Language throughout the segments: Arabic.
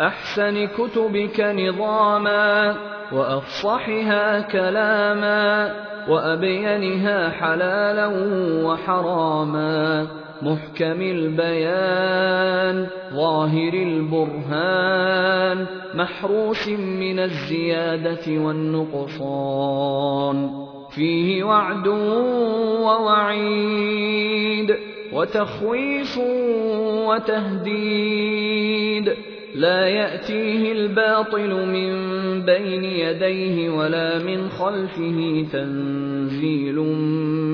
أحسن كتبك نظاما وأفصحها كلاما وأبينها حلالا وحراما. محكم البيان ظاهر البرهان محروس من الزيادة والنقصان. فيه وعد ووعيد وتخويف وتهديد. لا يأتيه الباطل من بين يديه ولا من خلفه تنزيل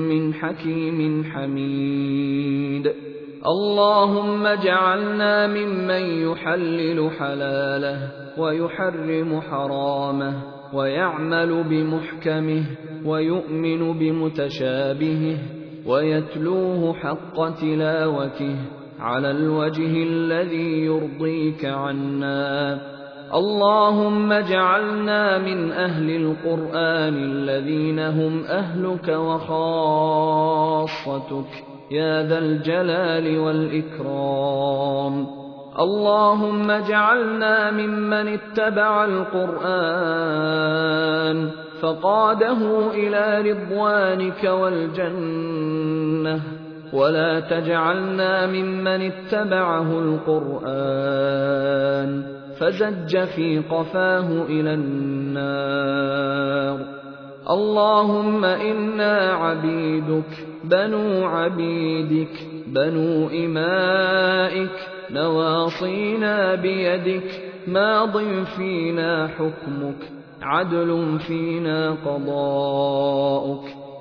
من حكيم حميد. اللهم اجعلنا ممن يحلل حلاله ويحرم حرامه ويعمل بمحكمه ويؤمن بمتشابهه ويتلوه حق تلاوته على الوجه الذي يرضيك عنا. اللهم اجعلنا من أهل القرآن الذين هم أهلك وخاصتك. يا ذا الجلال والإكرام. اللهم اجعلنا ممن اتبع القرآن فقاده إلى رضوانك والجنة. ولا تجعلنا ممن اتبعه القرآن فزج في قفاه إلى النار. اللهم إنا عبيدك بنو عبيدك بنو إمائك نواصينا بيدك ماض فينا حكمك عدل فينا قضاؤك.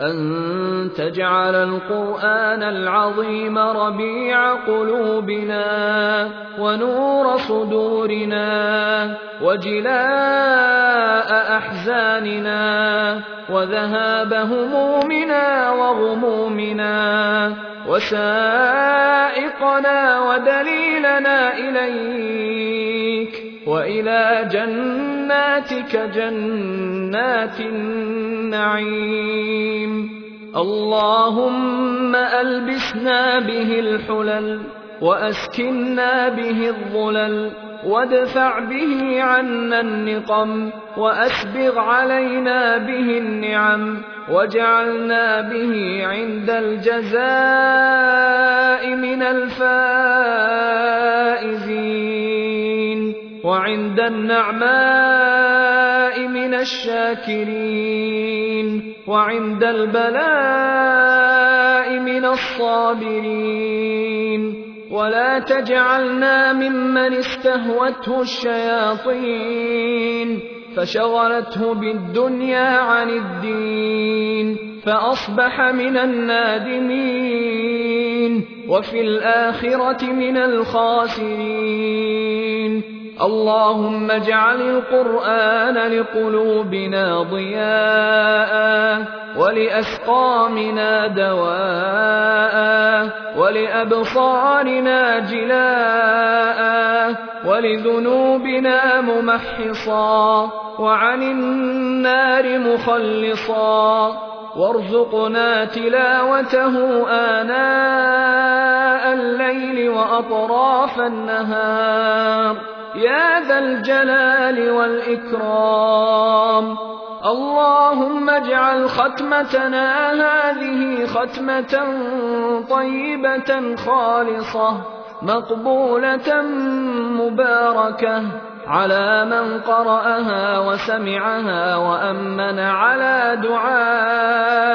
أن تجعل القرآن العظيم ربيع قلوبنا ونور صدورنا وجلاء أحزاننا وذهاب همومنا وغمومنا وسائقنا ودليلنا إليك وإلى جناتك جنات النعيم. اللهم ألبسنا به الحلل وأسكنا به الظلل وادفع به عنا النقم وأسبغ علينا به النعم واجعلنا به عند الجزاء من الفائزين وعند النعماء من الشاكرين وعند البلاء من الصابرين ولا تجعلنا ممن استهوته الشياطين فشغلته بالدنيا عن الدين فأصبح من النادمين وفي الآخرة من الخاسرين. اللهم اجعل القرآن لقلوبنا ضياء ولأسقامنا دواء ولأبصارنا جلاء ولذنوبنا ممحصا وعن النار مخلصا وارزقنا تلاوته آناء الليل وأطراف النهار يا ذا الجلال والإكرام. اللهم اجعل ختمتنا هذه ختمة طيبة خالصة مقبولة مباركة على من قرأها وسمعها وأمن على دعائها.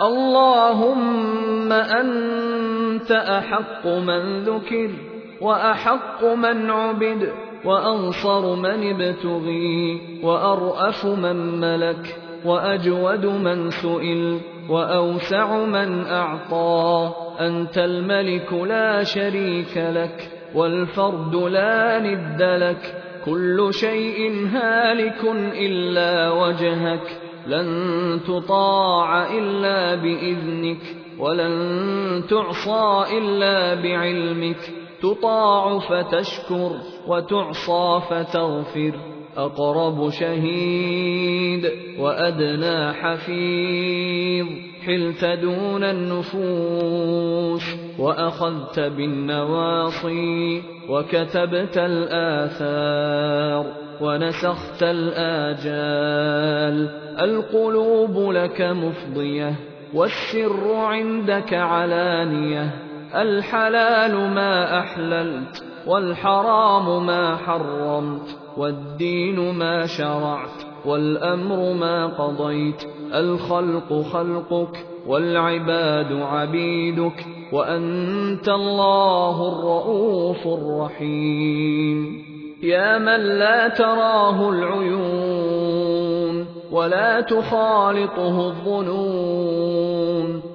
اللهم أنت أحق من ذكر. وأحق من عبد وأنصر من ابتغي وأرأف من ملك وأجود من سئل وأوسع من أعطى. أنت الملك لا شريك لك والفرد لا ند لك كل شيء هالك إلا وجهك. لن تطاع إلا بإذنك ولن تعصى إلا بعلمك. تطاع فتشكر وتعصى فتغفر. أقرب شهيد وأدنى حفيظ. حلت دون النفوس وأخذت بالنواصي. وكتبت الآثار ونسخت الآجال. القلوب لك مفضية والسر عندك علانية. الحلال ما أحللت والحرام ما حرمت والدين ما شرعت والأمر ما قضيت. الخلق خلقك والعباد عبيدك وأنت الله الرؤوف الرحيم. يا من لا تراه العيون ولا تخالطه الظنون.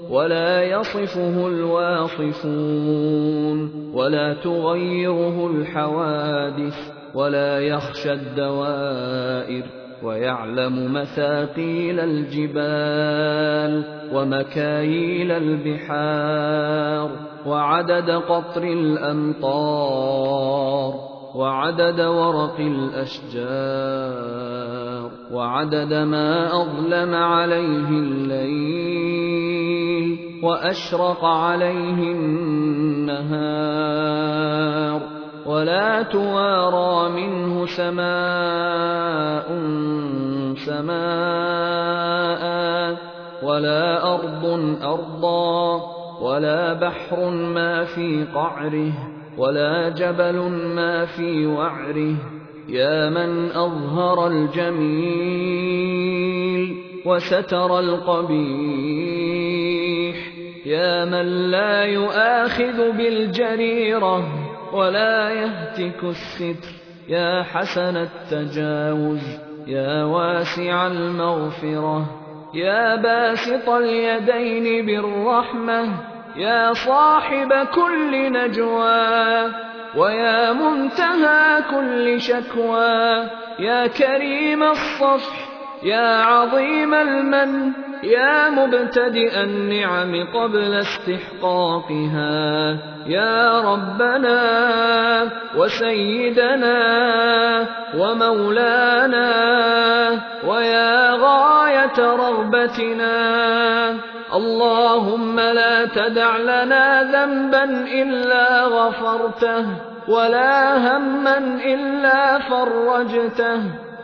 ولا يصفه الواصفون ولا تغيره الحوادث ولا يخشى الدوائر ويعلم مثاقيل الجبال ومكاييل البحار وعدد قطر الأمطار وعدد ورق الأشجار وعدد ما أظلم عليه الليل وأشرق عليه النهار ولا توارى منه سماء سماء ولا أرض أرضا ولا بحر ما في قعره ولا جبل ما في وعره يا من أظهر الجميل وستر القبيح يا من لا يؤاخذ بالجريرة ولا يهتك الستر يا حسن التجاوز يا واسع المغفرة يا باسط اليدين بالرحمة يا صاحب كل نجوى ويا منتهى كل شكوى يا كريم الصفح يا عظيم المن يا مبتدئ النعم قبل استحقاقها. يا ربنا وسيدنا ومولانا ويا غاية رغبتنا. اللهم لا تدع لنا ذنبا إلا غفرته ولا هما إلا فرجته.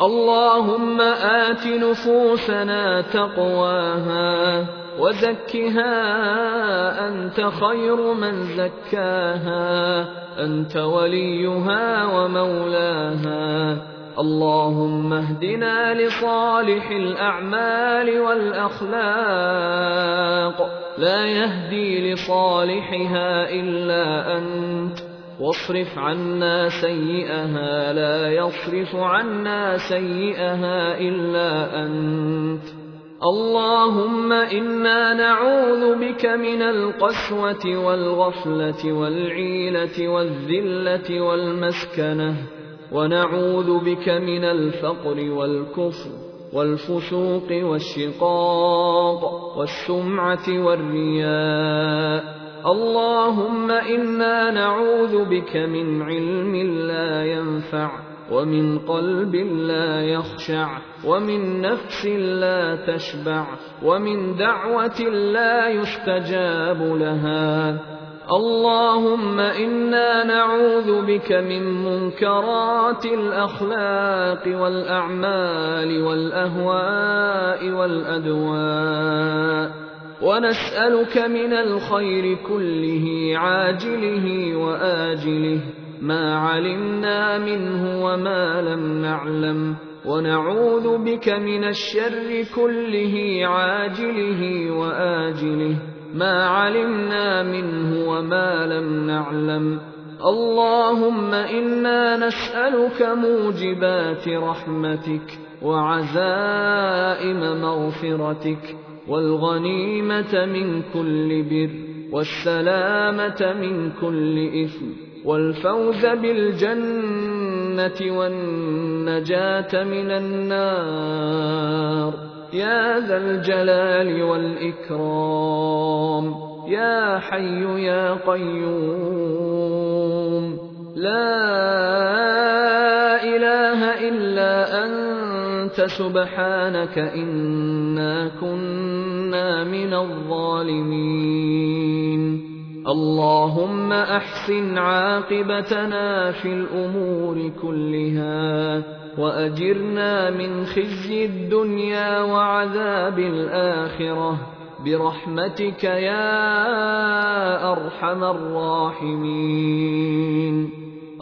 اللهم آت نفوسنا تقواها وزكها أنت خير من زكاها أنت وليها ومولاها اللهم اهدنا لصالح الأعمال والأخلاق لا يهدي لصالحها إلا أنت واصرف عنا سيئها لا يصرف عنا سيئها إلا أنت. اللهم إنا نعوذ بك من القسوة والغفلة والعيلة والذلة والمسكنة ونعوذ بك من الفقر والكفر والفسوق والشقاق والسمعة والرياء. اللهم إنا نعوذ بك من علم لا ينفع ومن قلب لا يخشع ومن نفس لا تشبع ومن دعوة لا يستجاب لها. اللهم إنا نعوذ بك من منكرات الأخلاق والأعمال والأهواء والأدواء. ونسألك من الخير كله عاجله وآجله. ما علمنا منه وما لم نعلم. ونعوذ بك من الشر كله عاجله وآجله. ما علمنا منه وما لم نعلم. اللهم إنا نسألك موجبات رحمتك وعزائم مغفرتك. والغنيمة من كل بر والسلامة من كل إثم والفوز بالجنة والنجاة من النار. يا ذا الجلال والإكرام يا حي يا قيوم لا أنت سبحانك إنا كنا من الظالمين. اللهم أحسن عاقبتنا في الأمور كلها وأجرنا من خزي الدنيا وعذاب الآخرة. برحمتك يا أرحم الراحمين.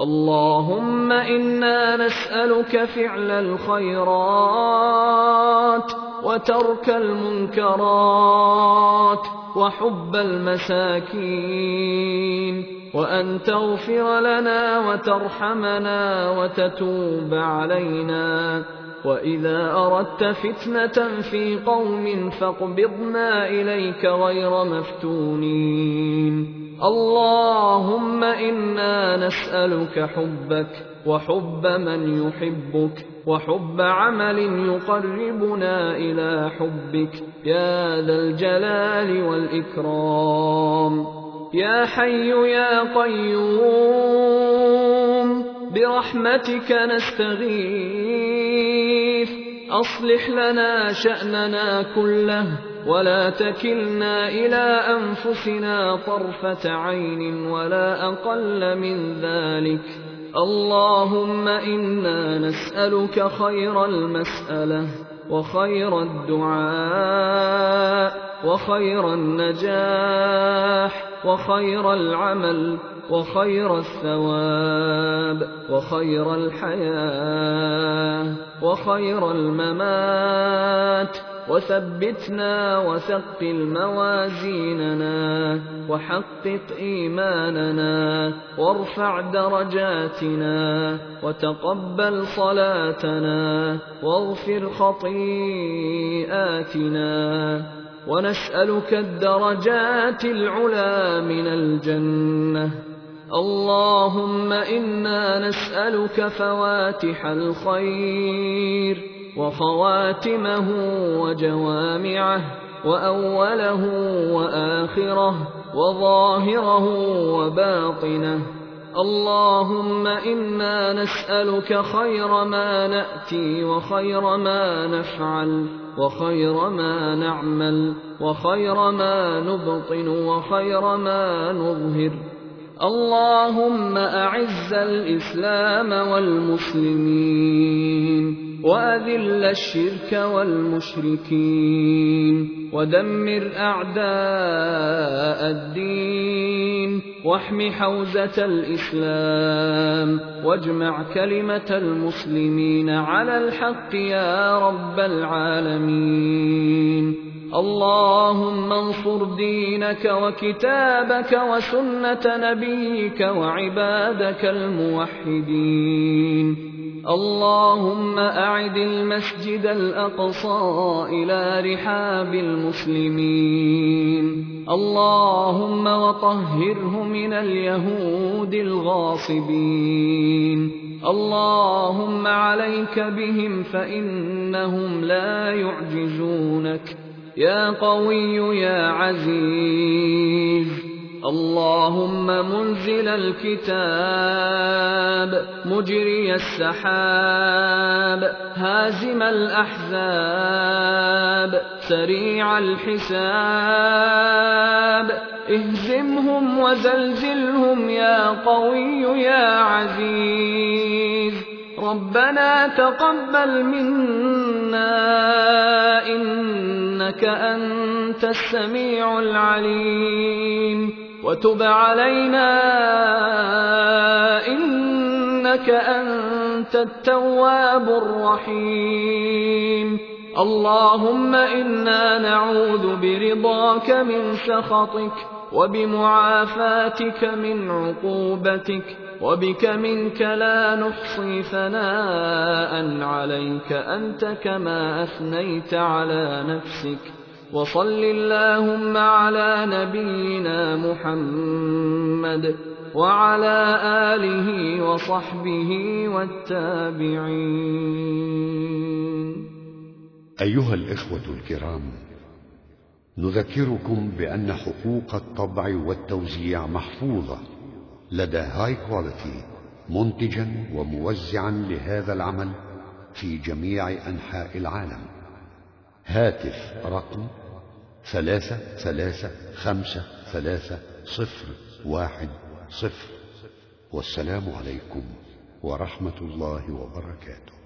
اللهم إنا نسألك فعل الخيرات وترك المنكرات وحب المساكين وأن تغفر لنا وترحمنا وتتوب علينا وإذا أردت فتنة في قوم فاقبضنا إليك غير مفتونين اللهم إنا نسألك حبك وحب من يحبك وحب عمل يقربنا إلى حبك يا ذا الجلال والإكرام يا حي يا قيوم برحمتك نستغيث أصلح لنا شأننا كله ولا تكلنا إلى أنفسنا طرفة عين ولا أقل من ذلك. اللهم إنا نسألك خير المسألة وخير الدعاء وخير النجاح وخير العمل وخير الثواب وخير الحياة وخير الممات وثبتنا وثقل موازيننا وحقق إيماننا وارفع درجاتنا وتقبل صلاتنا واغفر خطيئاتنا ونسألك الدرجات العلى من الجنة. اللهم إنا نسألك فواتح الخير وخواتمه وجوامعه وأوله وآخره وظاهره وباطنه. اللهم إنا نسألك خير ما نأتي وخير ما نفعل وخير ما نعمل وخير ما نبطن وخير ما نظهر. اللهم أعز الإسلام والمسلمين. وأذل الشرك والمشركين ودمر أعداء الدين واحم حوزة الإسلام واجمع كلمة المسلمين على الحق يا رب العالمين اللهم انصر دينك وكتابك وسنة نبيك وعبادك الموحدين اللهم أعد المسجد الأقصى إلى رحاب المسلمين. اللهم وطهره من اليهود الغاصبين. اللهم عليك بهم فإنهم لا يعجزونك. يا قوي يا عزيز. اللهم منزل الكتاب مجري السحاب هازم الأحزاب سريع الحساب. اهزمهم وزلزلهم يا قوي يا عزيز. ربنا تقبل منا إنك أنت السميع العليم. وتب علينا إنك أنت التواب الرحيم. اللهم إنا نعوذ برضاك من سخطك وبمعافاتك من عقوبتك وبك منك لا نحصي ثناء عليك أنت كما أثنيت على نفسك. وصل اللهم على نبينا محمد وعلى آله وصحبه والتابعين. أيها الإخوة الكرام نذكركم بأن حقوق الطبع والتوزيع محفوظة لدى هاي كواليتي منتجا وموزعا لهذا العمل في جميع أنحاء العالم. هاتف رقم ثلاثة ثلاثة خمسة ثلاثة صفر واحد صفر. والسلام عليكم ورحمة الله وبركاته.